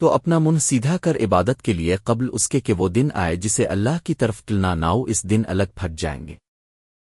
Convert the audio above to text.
تو اپنا منہ سیدھا کر عبادت کے لیے قبل اس کے کہ وہ دن آئے جسے اللہ کی طرف ٹلنا ناؤ اس دن الگ پھٹ جائیں گے۔